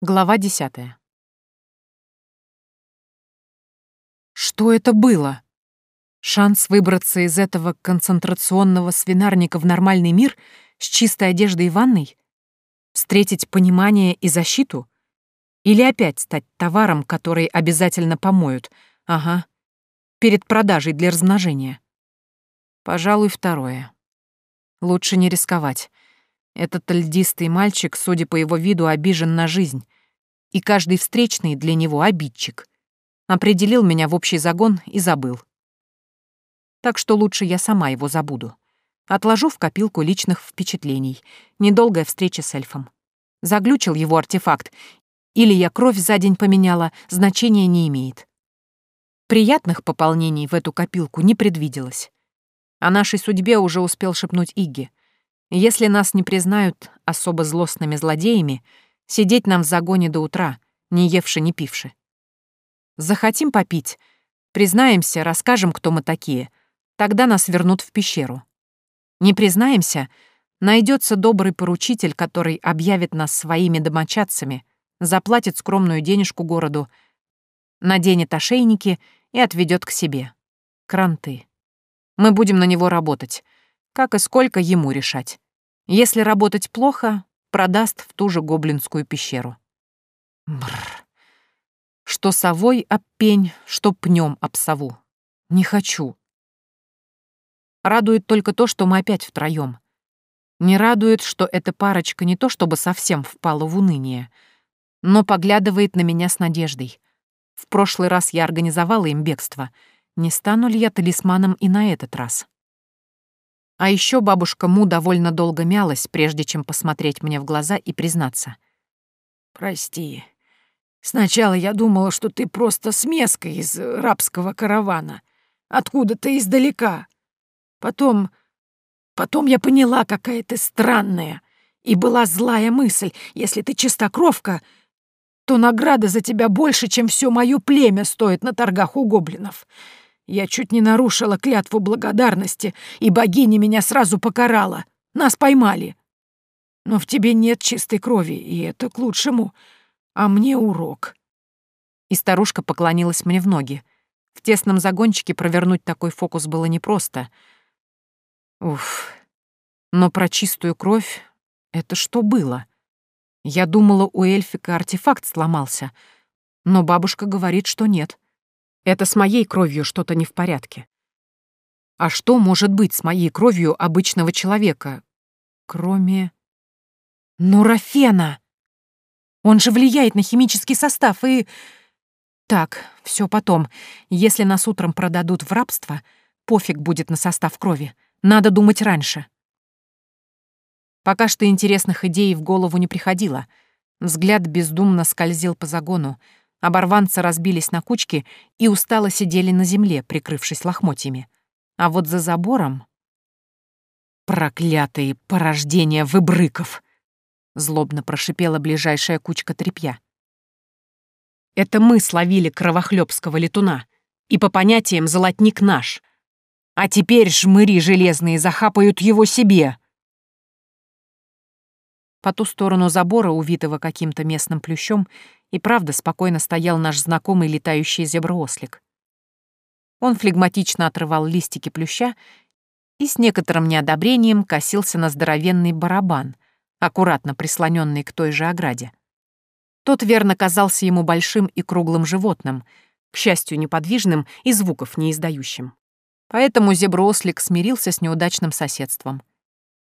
Глава десятая. Что это было? Шанс выбраться из этого концентрационного свинарника в нормальный мир с чистой одеждой и ванной? Встретить понимание и защиту? Или опять стать товаром, который обязательно помоют? Ага. Перед продажей для размножения. Пожалуй, второе. Лучше не рисковать. Этот льдистый мальчик, судя по его виду, обижен на жизнь. И каждый встречный для него обидчик. Определил меня в общий загон и забыл. Так что лучше я сама его забуду. Отложу в копилку личных впечатлений. Недолгая встреча с эльфом. Заглючил его артефакт. Или я кровь за день поменяла, значения не имеет. Приятных пополнений в эту копилку не предвиделось. О нашей судьбе уже успел шепнуть Игги. Если нас не признают особо злостными злодеями, сидеть нам в загоне до утра, не евши, не пивши. Захотим попить, признаемся, расскажем, кто мы такие, тогда нас вернут в пещеру. Не признаемся, найдется добрый поручитель, который объявит нас своими домочадцами, заплатит скромную денежку городу, наденет ошейники и отведет к себе. Кранты. Мы будем на него работать — как и сколько ему решать. Если работать плохо, продаст в ту же гоблинскую пещеру. Бррр. Что совой об пень, что пнем об сову. Не хочу. Радует только то, что мы опять втроем. Не радует, что эта парочка не то чтобы совсем впала в уныние, но поглядывает на меня с надеждой. В прошлый раз я организовала им бегство. Не стану ли я талисманом и на этот раз? А еще бабушка Му довольно долго мялась, прежде чем посмотреть мне в глаза и признаться. «Прости. Сначала я думала, что ты просто смеска из рабского каравана. Откуда-то издалека. Потом... Потом я поняла, какая ты странная. И была злая мысль, если ты чистокровка, то награда за тебя больше, чем все мое племя стоит на торгах у гоблинов. Я чуть не нарушила клятву благодарности, и богиня меня сразу покарала. Нас поймали. Но в тебе нет чистой крови, и это к лучшему. А мне урок». И старушка поклонилась мне в ноги. В тесном загончике провернуть такой фокус было непросто. Уф. Но про чистую кровь — это что было? Я думала, у эльфика артефакт сломался, но бабушка говорит, что нет. Это с моей кровью что-то не в порядке. А что может быть с моей кровью обычного человека, кроме... Нурофена! Он же влияет на химический состав и... Так, все потом. Если нас утром продадут в рабство, пофиг будет на состав крови. Надо думать раньше. Пока что интересных идей в голову не приходило. Взгляд бездумно скользил по загону, Оборванцы разбились на кучки и устало сидели на земле, прикрывшись лохмотьями. А вот за забором... «Проклятые порождения выбрыков!» — злобно прошипела ближайшая кучка тряпья. «Это мы словили кровохлебского летуна, и по понятиям золотник наш. А теперь жмыри железные захапают его себе!» По ту сторону забора, увитого каким-то местным плющом, и правда спокойно стоял наш знакомый летающий зеброослик. Он флегматично отрывал листики плюща и с некоторым неодобрением косился на здоровенный барабан, аккуратно прислоненный к той же ограде. Тот верно казался ему большим и круглым животным, к счастью, неподвижным и звуков не издающим. Поэтому зеброослик смирился с неудачным соседством.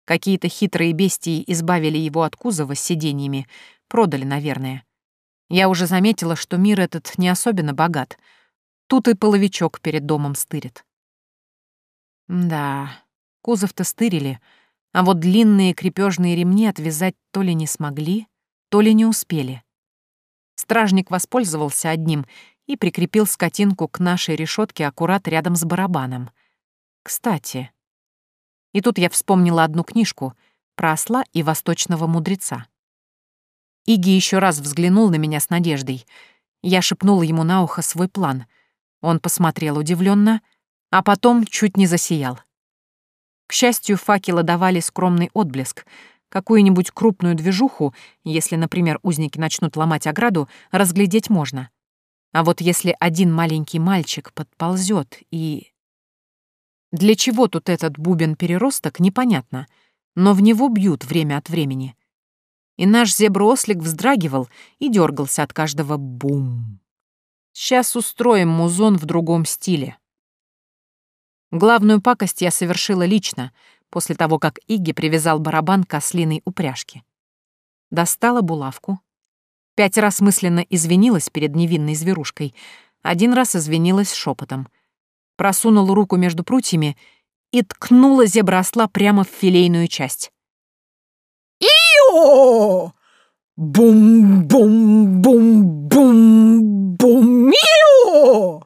Какие-то хитрые бестии избавили его от кузова с сиденьями, продали, наверное. Я уже заметила, что мир этот не особенно богат. Тут и половичок перед домом стырит. Да, кузов-то стырили, а вот длинные крепежные ремни отвязать то ли не смогли, то ли не успели. Стражник воспользовался одним и прикрепил скотинку к нашей решетке аккурат рядом с барабаном. Кстати, и тут я вспомнила одну книжку про осла и восточного мудреца. Иги еще раз взглянул на меня с надеждой. Я шепнула ему на ухо свой план. Он посмотрел удивленно, а потом чуть не засиял. К счастью, факелы давали скромный отблеск, Какую-нибудь крупную движуху, если, например, узники начнут ломать ограду, разглядеть можно. А вот если один маленький мальчик подползет и... Для чего тут этот бубен-переросток, непонятно, но в него бьют время от времени. И наш зеброслик вздрагивал и дергался от каждого бум. Сейчас устроим музон в другом стиле. Главную пакость я совершила лично, после того, как Игги привязал барабан к ослиной упряжке. Достала булавку. Пять раз мысленно извинилась перед невинной зверушкой, один раз извинилась шепотом. Просунула руку между прутьями и ткнула зебросла прямо в филейную часть. «Ио! Бум-бум-бум-бум-бум-мио!»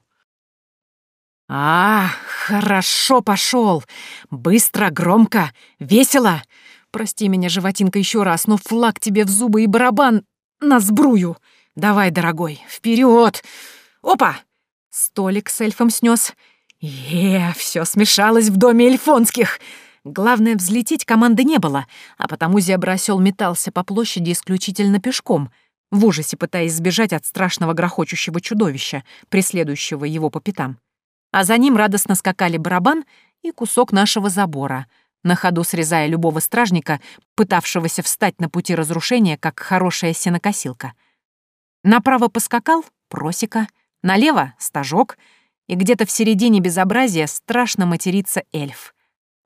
«А, хорошо пошел! Быстро, громко, весело! Прости меня, животинка, еще раз, но флаг тебе в зубы и барабан на сбрую! Давай, дорогой, вперед! Опа!» Столик с эльфом снес. Е, все смешалось в доме эльфонских. Главное, взлететь команды не было, а потому зебра-осёл метался по площади исключительно пешком, в ужасе пытаясь сбежать от страшного грохочущего чудовища, преследующего его по пятам а за ним радостно скакали барабан и кусок нашего забора, на ходу срезая любого стражника, пытавшегося встать на пути разрушения, как хорошая сенокосилка. Направо поскакал — просека, налево — стажок, и где-то в середине безобразия страшно матерится эльф.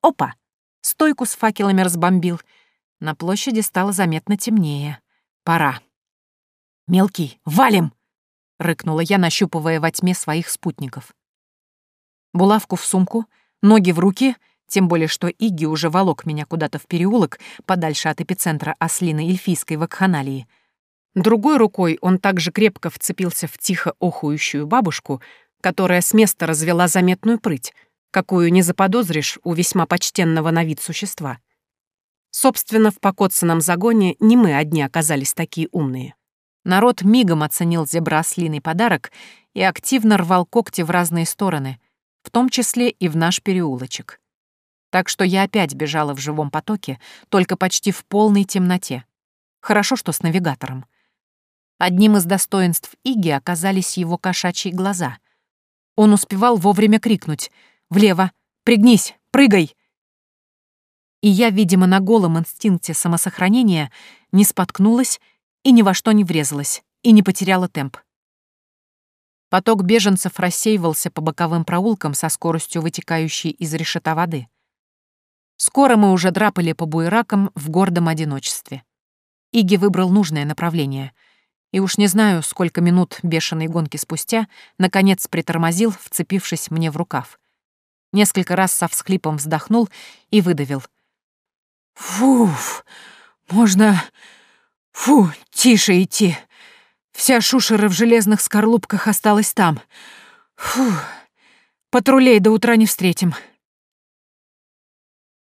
Опа! Стойку с факелами разбомбил. На площади стало заметно темнее. Пора. «Мелкий, валим!» — рыкнула я, нащупывая во тьме своих спутников булавку в сумку, ноги в руки, тем более что Игги уже волок меня куда-то в переулок, подальше от эпицентра ослиной эльфийской вакханалии. Другой рукой он также крепко вцепился в тихо охующую бабушку, которая с места развела заметную прыть, какую не заподозришь у весьма почтенного на вид существа. Собственно, в покоцанном загоне не мы одни оказались такие умные. Народ мигом оценил зебра-ослиный подарок и активно рвал когти в разные стороны, в том числе и в наш переулочек. Так что я опять бежала в живом потоке, только почти в полной темноте. Хорошо, что с навигатором. Одним из достоинств Иги оказались его кошачьи глаза. Он успевал вовремя крикнуть «Влево! Пригнись! Прыгай!» И я, видимо, на голом инстинкте самосохранения не споткнулась и ни во что не врезалась, и не потеряла темп. Поток беженцев рассеивался по боковым проулкам со скоростью вытекающей из решета воды. Скоро мы уже драпали по буеракам в гордом одиночестве. Иги выбрал нужное направление. И уж не знаю, сколько минут бешеной гонки спустя, наконец притормозил, вцепившись мне в рукав. Несколько раз со всхлипом вздохнул и выдавил. «Фуф, можно... Фу, тише идти. Вся шушера в железных скорлупках осталась там. Фу, патрулей до утра не встретим.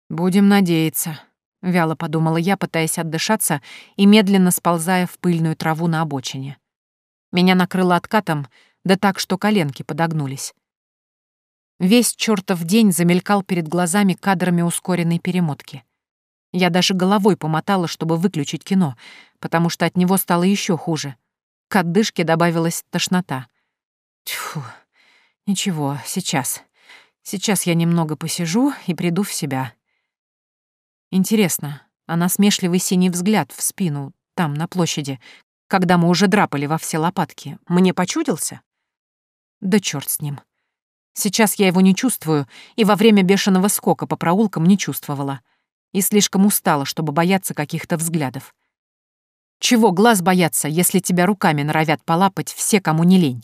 Будем надеяться, — вяло подумала я, пытаясь отдышаться и медленно сползая в пыльную траву на обочине. Меня накрыло откатом, да так, что коленки подогнулись. Весь чертов день замелькал перед глазами кадрами ускоренной перемотки. Я даже головой помотала, чтобы выключить кино, потому что от него стало еще хуже — к отдышке добавилась тошнота. Тьфу, ничего, сейчас. Сейчас я немного посижу и приду в себя. Интересно, а насмешливый синий взгляд в спину, там, на площади, когда мы уже драпали во все лопатки, мне почудился? Да чёрт с ним. Сейчас я его не чувствую, и во время бешеного скока по проулкам не чувствовала. И слишком устала, чтобы бояться каких-то взглядов. Чего глаз бояться, если тебя руками норовят полапать все, кому не лень?